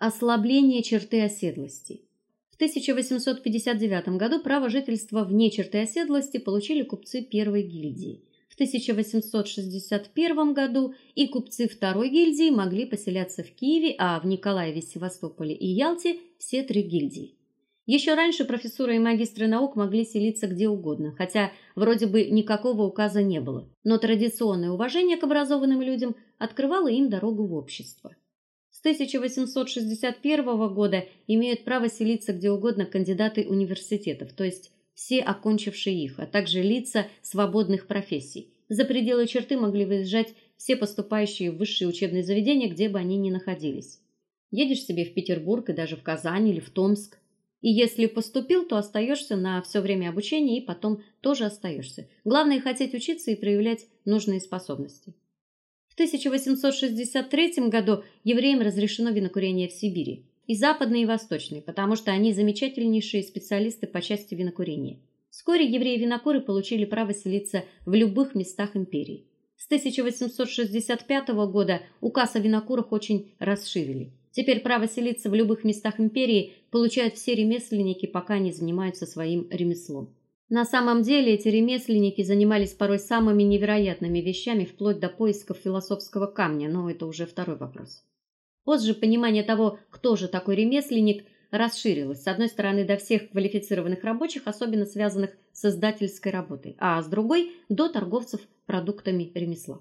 Ослабление черты оседлости. В 1859 году право жительства вне черты оседлости получили купцы первой гильдии. В 1861 году и купцы второй гильдии могли поселяться в Киеве, а в Николаеве, Севастополе и Ялте все три гильдии. Еще раньше профессуры и магистры наук могли селиться где угодно, хотя вроде бы никакого указа не было. Но традиционное уважение к образованным людям открывало им дорогу в общество. С 1861 года имеют право селиться где угодно кандидаты университетов, то есть все окончившие их, а также лица свободных профессий. За пределы черты могли выезжать все поступающие в высшие учебные заведения, где бы они ни находились. Едешь себе в Петербург и даже в Казань или в Томск, и если поступил, то остаешься на все время обучения и потом тоже остаешься. Главное хотеть учиться и проявлять нужные способности. 1863 году евреям разрешено винокурение в Сибири, и западные, и восточные, потому что они замечательнейшие специалисты по части винокурения. Вскоре евреи-винокуры получили право селиться в любых местах империи. С 1865 года указ о винокурах очень расширили. Теперь право селиться в любых местах империи получают все ремесленники, пока не занимаются своим ремеслом. На самом деле эти ремесленники занимались порой самыми невероятными вещами, вплоть до поисков философского камня, но это уже второй вопрос. Позже понимание того, кто же такой ремесленник, расширилось. С одной стороны, до всех квалифицированных рабочих, особенно связанных с издательской работой, а с другой до торговцев продуктами ремесла.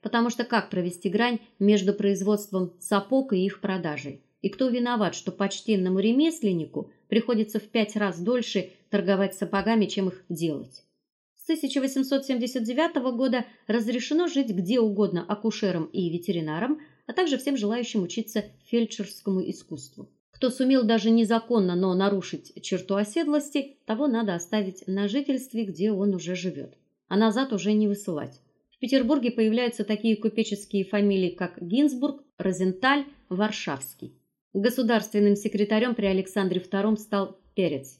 Потому что как провести грань между производством сапог и их продажей? И кто виноват, что почтенному ремесленнику приходится в пять раз дольше торговать сапогами, чем их делать. С 1879 года разрешено жить где угодно акушерам и ветеринарам, а также всем желающим учиться фельдшерскому искусству. Кто сумел даже незаконно, но нарушить черту оседлости, того надо оставить на жительстве, где он уже живет, а назад уже не высылать. В Петербурге появляются такие купеческие фамилии, как Гинзбург, Розенталь, Варшавский. Государственным секретарем при Александре II стал Перец,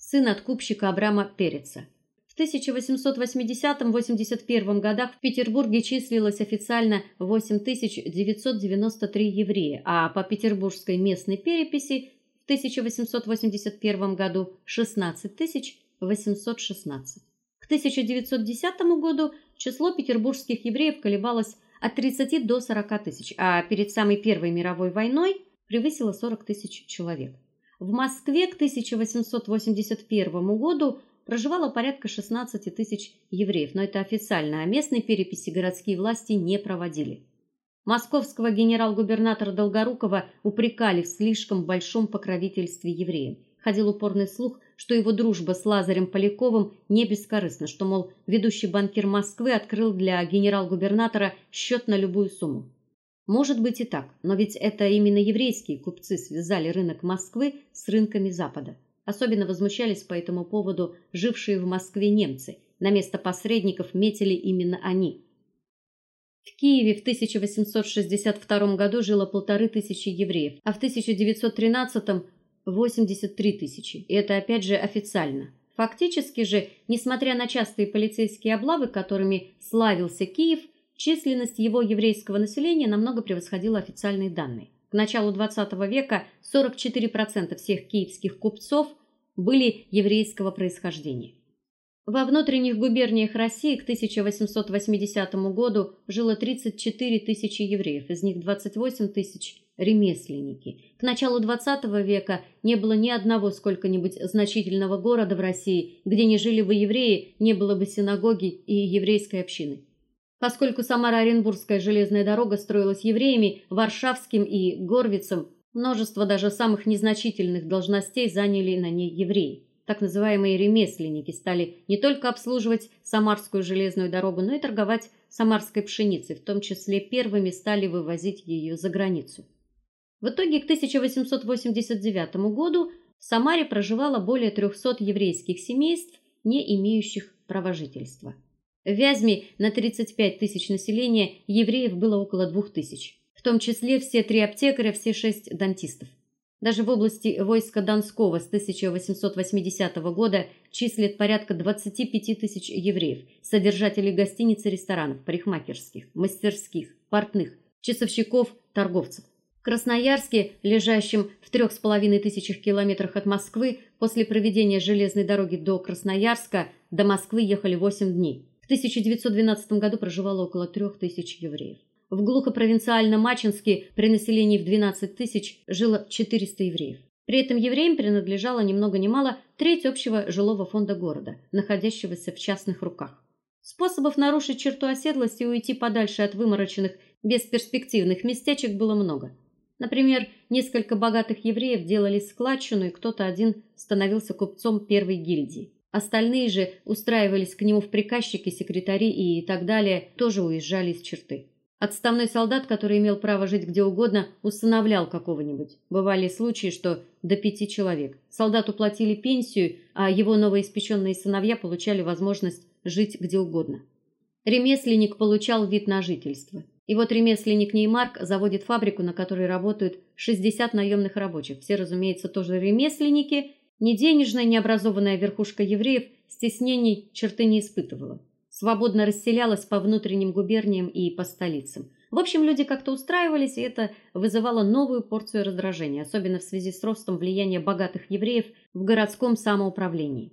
сын откупщика Абрама Переца. В 1880-81 годах в Петербурге числилось официально 8993 еврея, а по петербургской местной переписи в 1881 году 16816. К 1910 году число петербургских евреев колебалось от 30 до 40 тысяч, а перед самой Первой мировой войной превысило 40 тысяч человек. В Москве к 1881 году проживало порядка 16 тысяч евреев, но это официально, а местной переписи городские власти не проводили. Московского генерал-губернатора Долгорукова упрекали в слишком большом покровительстве евреям. Ходил упорный слух, что его дружба с Лазарем Поляковым не бескорыстна, что мол ведущий банкир Москвы открыл для генерал-губернатора счет на любую сумму. Может быть и так, но ведь это именно еврейские купцы связали рынок Москвы с рынками Запада. Особенно возмущались по этому поводу жившие в Москве немцы. На место посредников метили именно они. В Киеве в 1862 году жило полторы тысячи евреев, а в 1913 83 тысячи. И это опять же официально. Фактически же, несмотря на частые полицейские облавы, которыми славился Киев, Численность его еврейского населения намного превосходила официальные данные. К началу XX века 44% всех киевских купцов были еврейского происхождения. Во внутренних губерниях России к 1880 году жило 34 тысячи евреев, из них 28 тысяч ремесленники. К началу XX века не было ни одного сколько-нибудь значительного города в России, где не жили бы евреи, не было бы синагоги и еврейской общины. Поскольку Самара-Оренбургская железная дорога строилась евреями, Варшавским и Горвицем, множество даже самых незначительных должностей заняли на ней евреи. Так называемые ремесленники стали не только обслуживать Самарскую железную дорогу, но и торговать самарской пшеницей, в том числе первыми стали вывозить ее за границу. В итоге к 1889 году в Самаре проживало более 300 еврейских семейств, не имеющих права жительства. В Вязьме на 35 тысяч населения евреев было около 2 тысяч, в том числе все три аптекаря, все шесть дантистов. Даже в области войска Донского с 1880 года числит порядка 25 тысяч евреев, содержателей гостиниц и ресторанов, парикмахерских, мастерских, портных, часовщиков, торговцев. В Красноярске, лежащем в трех с половиной тысячах километрах от Москвы, после проведения железной дороги до Красноярска до Москвы ехали 8 дней. В 1912 году проживало около трех тысяч евреев. В глухопровинциальном Мачинске при населении в 12 тысяч жило 400 евреев. При этом евреям принадлежало ни много ни мало треть общего жилого фонда города, находящегося в частных руках. Способов нарушить черту оседлости и уйти подальше от вымороченных, бесперспективных местечек было много. Например, несколько богатых евреев делали складчину, и кто-то один становился купцом первой гильдии. Остальные же устраивались к нему в приказчики, секретари и так далее, тоже уезжали из черты. Отставной солдат, который имел право жить где угодно, усыновлял какого-нибудь. Бывали случаи, что до пяти человек. Солдату платили пенсию, а его новоиспеченные сыновья получали возможность жить где угодно. Ремесленник получал вид на жительство. И вот ремесленник Неймарк заводит фабрику, на которой работают 60 наемных рабочих. Все, разумеется, тоже ремесленники. Ни денежная, ни образованная верхушка евреев стеснений черты не испытывала свободно расселялась по внутренним губерниям и по столицам. В общем, люди как-то устраивались, и это вызывало новую порцию раздражения, особенно в связи с ростом влияния богатых евреев в городском самоуправлении.